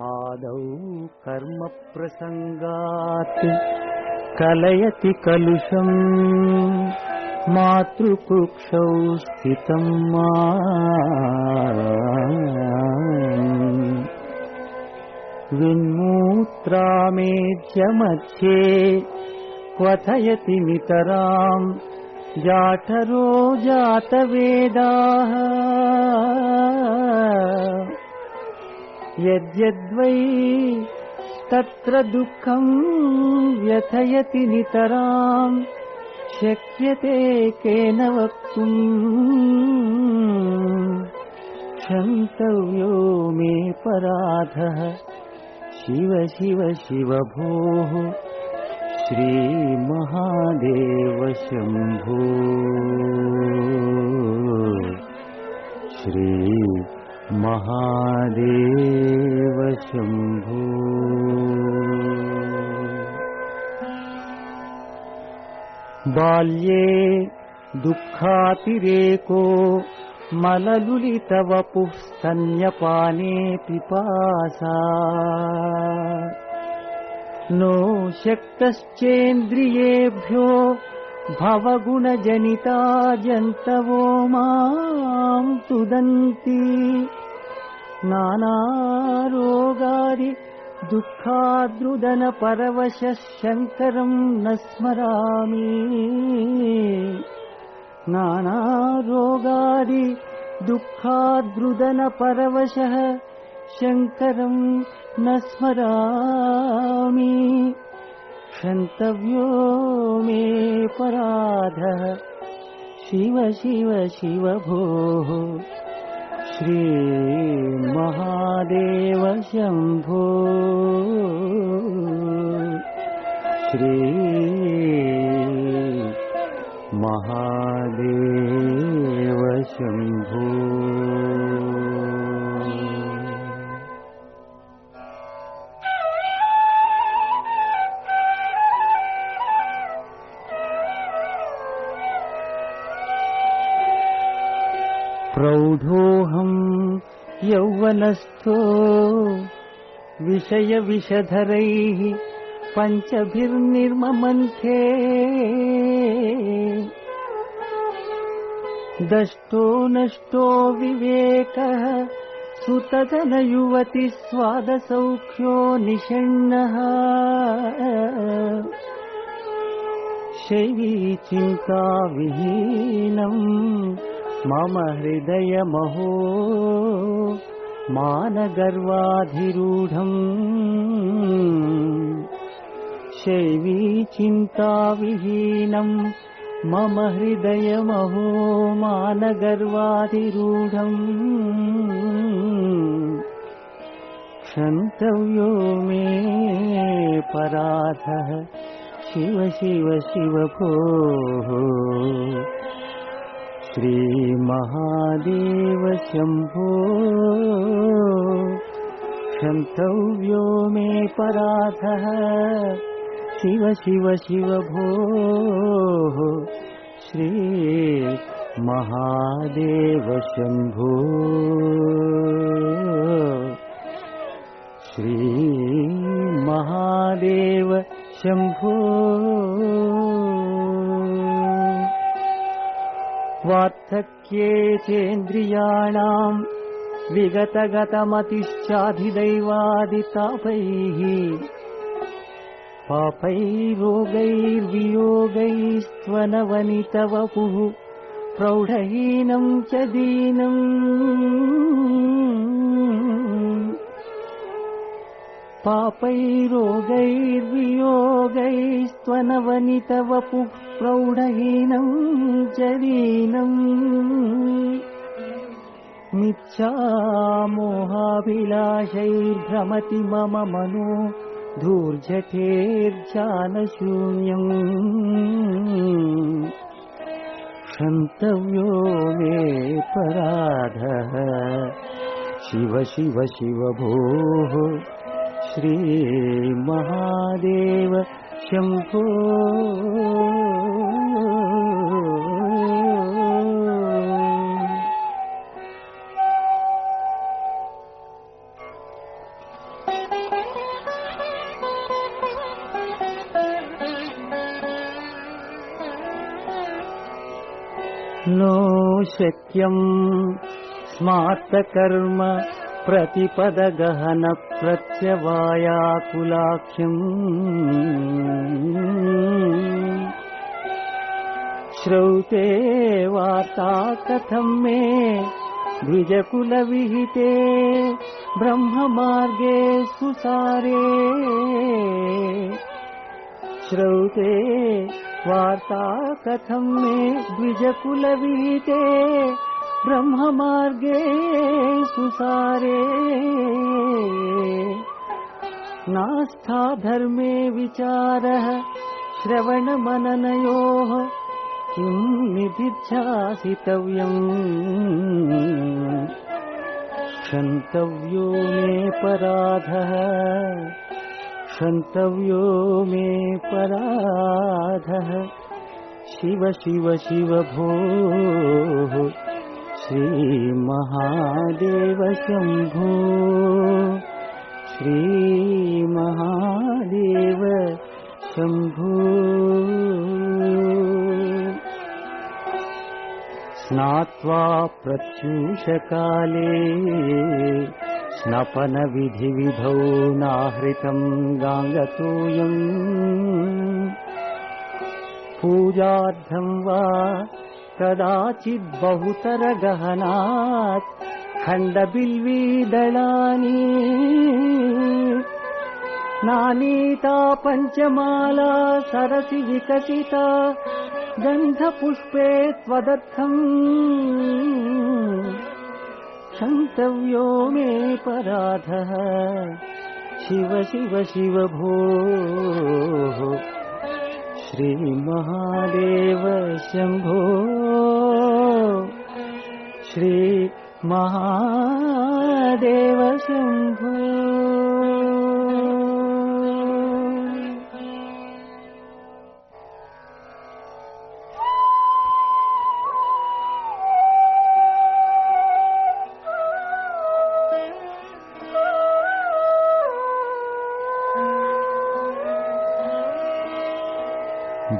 आदौ कर्मप्रसङ्गात् कलयति कलुषम् मातृकुक्षौ स्थितम् मा विन्मूत्रामेज्यमध्ये क्वथयति नितराम्। जाठरो जातवेदाः यद्यद्वै तत्र दुःखम् व्यथयति नितराम् शक्यते केन वक्तुम् क्षन्तव्यो मे पराधः शिव शिव शिव भोः श्रीमहादेव शम्भो। श्री महादेव शम्भो। बाल्ये दुःखातिरेको मललुलितवपुः स्तन्यपाने पिपासा। नो शक्तश्चेन्द्रियेभ्यो भवगुणजनिता जन्तवो माम् तुदन्ति। नानारोगादि दुःखाद्रुदनपरवशः शङ्करम् न स्मरामि। नानारोगादि दुःखाद्रुदनपरवशः शङ्करम् न स्मरामि क्षन्तव्यो मे पराधः। शिव शिव शिव भोः श्रीमहादेव शम्भो। श्री महादेव शम्भो प्रौढोऽहम् यौवनस्थो विषयविषधरैः पञ्चभिर्निर्ममन्थे दष्टो नष्टो विवेकः सुतधनयुवति स्वादसौख्यो निषण्णः शैवी चिन्ता विहीनम् मम हृदयमहो मानगर्वाधिरूढम्। शैवी चिन्ताविहीनम् मम हृदयमहो मानगर्वाधिरूढम्। क्षन्तव्यो मे पराधः शिव शिव शिव भोः श्रीमहादेव शम्भो। क्षन्तव्यो मे पराधः। शिव शिव शिव भोः। श्री महादेव शम्भो। श्री महादेव शम्भो वार्धक्ये चेन्द्रियाणाम् विगतगतमतिश्चाधिदैवादितापैः पापैरोगैर्वियोगैस्त्वनवनितवपुः प्रौढहीनम् च दीनम् पापैरोगैर्वियोगैस्त्वनवनितवपुः प्रौढहीनम् च दीनम् मिथ्यामोहाभिलाषैर्भ्रमति मम मनो धूर्जठेर्जानशून्यम् क्षन्तव्यो मे पराधः शिव शिव शिव भोः श्रीमहादेव शम्भो। नो शक्यम् स्मार्तकर्म प्रतिपदगहन प्रत्यवायाकुलाख्यम् श्रौते वार्ता कथम् मे द्विजकुलविहिते ब्रह्ममार्गे सुसारे। श्रौते वार्ता कथम् मे द्विजकुलविहिते ब्रह्ममार्गे सुसारे। नास्था धर्मे विचारः श्रवणमननयोः किम् निधिध्यासितव्यम् क्षन्तव्यो मे पराधः। क्षन्तव्यो मे पराधः। शिव शिव शिव भोः श्रीमहादेव शम्भो स्नात्वा प्रत्यूषकाले स्नपनविधिविधौ नाहृतम् गाङ्गतोयम्। पूजार्थम् वा कदाचिद्बहुतरगहनात् खण्डबिल्वीदलानि नानीता पञ्चमाला सरसि विकसिता गन्धपुष्पे त्वदर्थम् क्षन्तव्यो मे पराधः शिव शिव शिव भोः श्रीमहादेव शम्भो। श्रीमहादेव शम्भो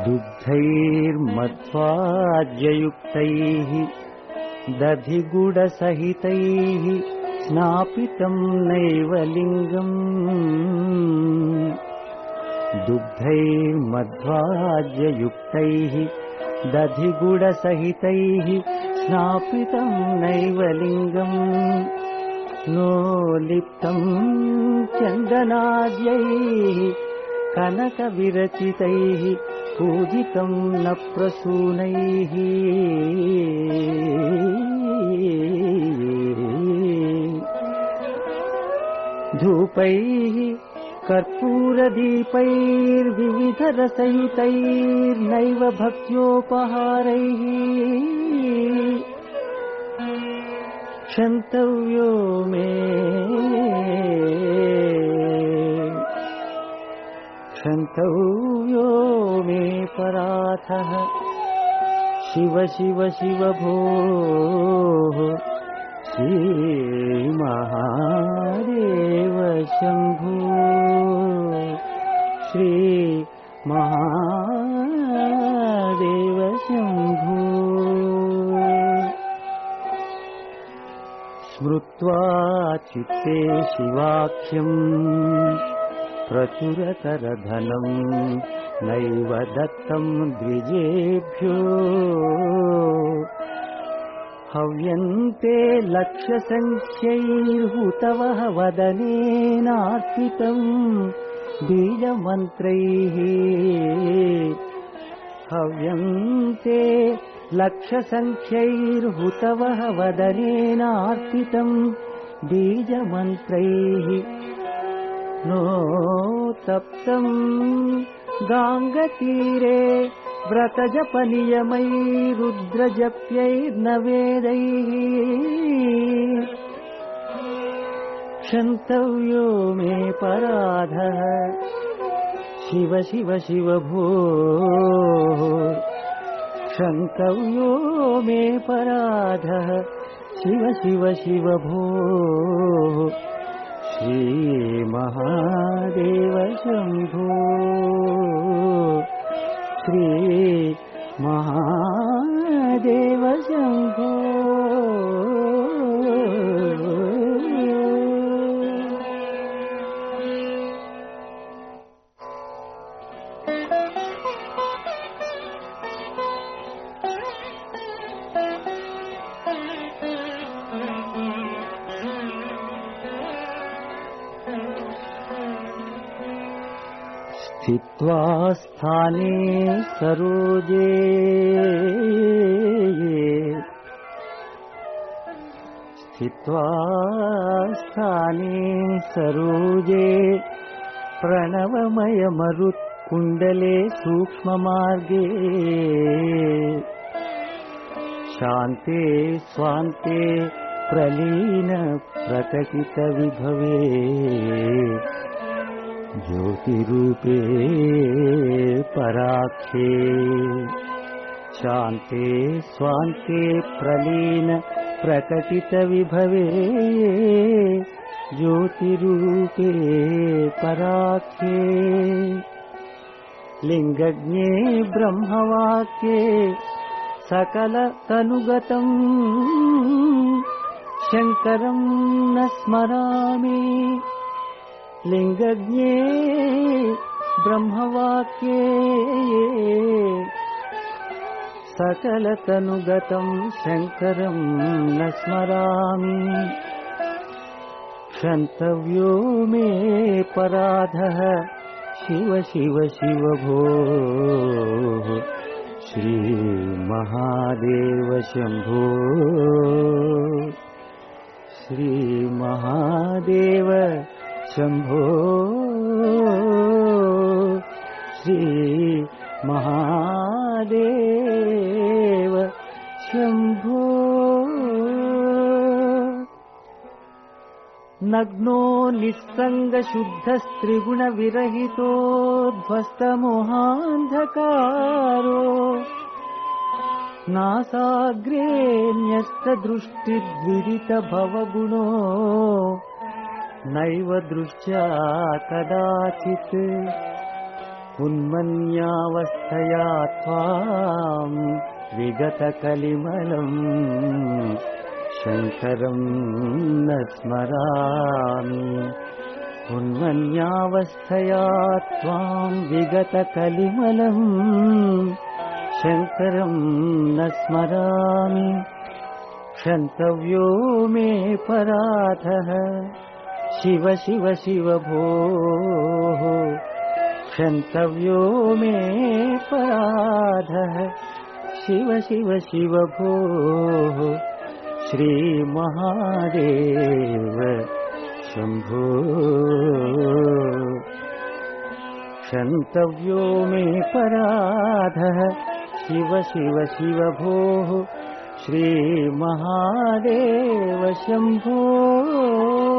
दुग्धैर्मध्वाज्ययुक्तैः दधिगुडसहितैः स्नापितम् नैव लिङ्गम्। दुग्धैर्मध्वाज्ययुक्तैः दधिगुडसहितैः स्नापितम् नैव लिङ्गम्। नो लिप्तम् चन्दनाद्यैः कनकविरचितैः पूजितम् न प्रसूनैः। धूपैः कर्पूरदीपैर्विविधरसहितैर्नैव भक्त्योपहारैः। क्षन्तव्यो मे क्षन्तव्यो मे पराथः। शिव शिव शिव भोः। श्रीमहादेव शम्भो। श्रीमहादेव शम्भो। स्मृत्वा चित्ते शिवाख्यम् प्रचुरतरधनम् नैव दत्तम् द्विजेभ्यो। हव्यन्ते लक्ष्यसङ्ख्यैर्हुतवः वदनेनार्पितम् बीजमन्त्रैः। हव्यन्ते लक्षसङ्ख्यैर्हुतवः वदनेनार्पितम् बीजमन्त्रैः नो तप्तम् गाङ्गतीरे व्रतजपनियमैरुद्रजप्यैर्न वेदैः क्षन्तव्यो मे पराधः शिव शिव शिव भोः क्षन्तव्यो मे पराधः शिव शिव शिव भोः श्रीमहादेव शम्भो श्रीमहादेव शम्भो स्थित्वा स्थाने सरोजे। स्थित्वा स्थाने सरोजे। प्रणवमयमरुत्कुण्डले सूक्ष्ममार्गे। शान्ते स्वान्ते प्रलीन प्रकटितविभवे ज्योतिरूपे पराक्षे शान्ते स्वान्ते प्रलीन प्रकटितविभवे ज्योतिरूपे पराख्ये लिङ्गज्ञे ब्रह्मवाक्ये सकलतनुगतम् शङ्करम् न स्मरामि लिङ्गज्ञे ब्रह्मवाक्ये सकलतनुगतम् शङ्करम् न स्मरामि। क्षन्तव्यो मे पराधः शिव शिव शिव भो। श्रीमहादेव शम्भो। श्रीमहादेव शम्भो श्रीमहादेव शम्भो। नग्नो निस्सङ्गशुद्धस्त्रिगुणविरहितोध्वस्तमोहान्धकारो नासाग्रे न्यस्तदृष्टिद्विरितभवगुणो नैव दृष्ट्या कदाचित् उन्मन्यावस्थया त्वाम् विगतकलिमलम् शङ्करम् न स्मरामि। उन्मन्यावस्थया त्वाम् विगतकलिमलम् शङ्करम् न स्मरामि। क्षन्तव्यो मे पराधः शिव शिव शिव भोः क्षन्तव्यो मे पराधः शिव शिव शिव भोः श्रीमहादेव शम्भो। क्षन्तव्यो मे पराधः शिव शिव शिव भोः श्रीमहादेव शम्भो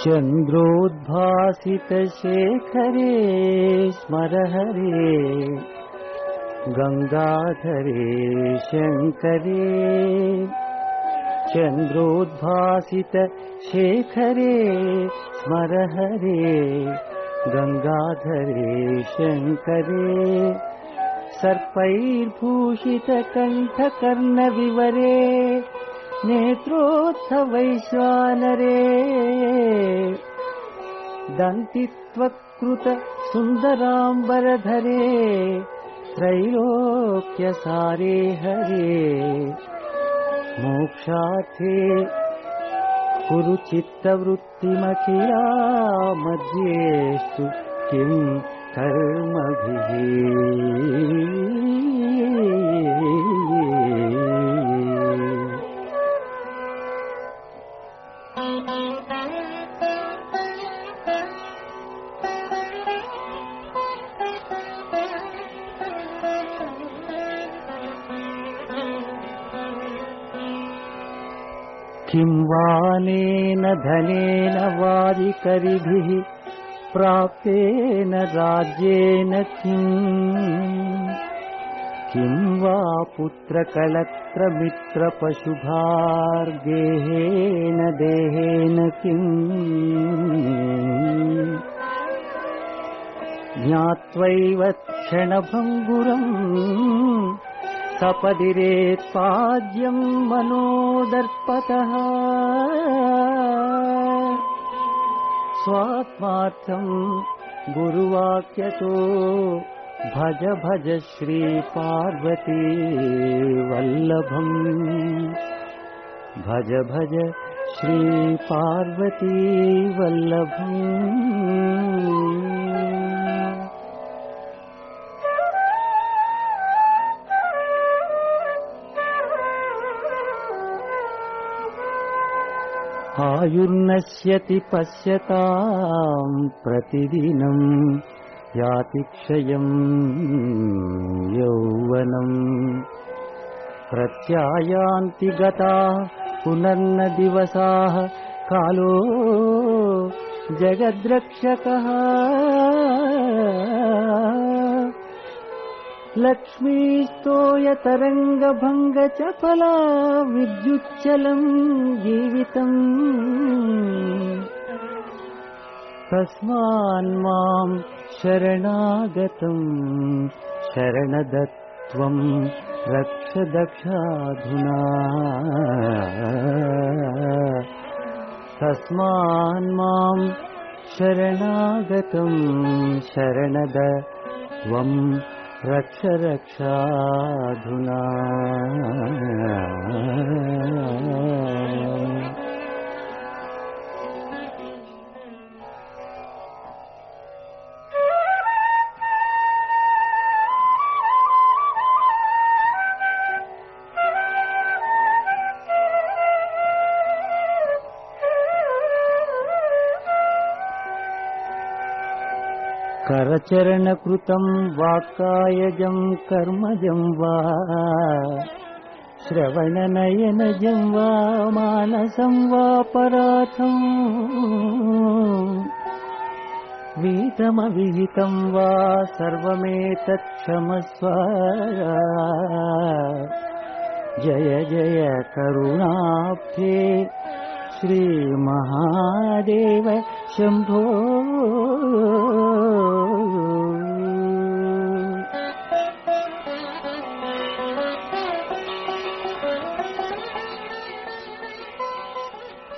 चन्द्रोद्भासितशेखरे स्मर हरे गङ्गाधरे शङ्करे। चन्द्रोद्भासितशेखरे स्मर हरे गङ्गाधरे शङ्करे। सर्पैर्भूषितकण्ठकर्णविवरे नेत्रोत्सवैश्वानरे। दन्तित्वकृत सुन्दराम्बरधरे त्रैलोक्यसारे हरे। मोक्षार्थे कुरु चित्तवृत्तिमखिला मध्येस्तु किम् कर्मभिः धनेन वारिकरिभिः प्राप्तेन राज्येन किम्। किं वा पुत्रकलत्रमित्रपशुभार्गेहेन देहेन किम्। ज्ञात्वैव क्षणभङ्गुरम् सपदिरेत्पाद्यम् मनोदर्पतः। स्वात्मार्थम् गुरुवाक्यतो भज भज श्रीपार्वती वल्लभम्। भज भज श्रीपार्वती वल्लभम् ఆయుర్నశ్యతి పశ్యతాం ప్రతిదినం యాతిక్షయం యౌవనం. ప్రత్యాయాంతి గతా పునర్న దివసా కాలో జగద్రక్షక. कालो जगद्रक्षकः लक्ष्मीस्तोयतरङ्गभङ्गचपला विद्युच्चलम् जीवितम् तस्मान्माम् शरणागतम् शरणदत्त्वम् रक्ष दक्षाधुना। तस्मान्माम् शरणागतम् शरणद त्वम् रक्ष रक्षाधुना करचरणकृतम् वाक्कायजम् कर्मजम् वा श्रवणनयनजम् वा मानसम् वा पराथम् विहितमविहितम् वा सर्वमेतत्क्षमस्व। जय जय करुणाब्धे श्रीमहादेव शम्भो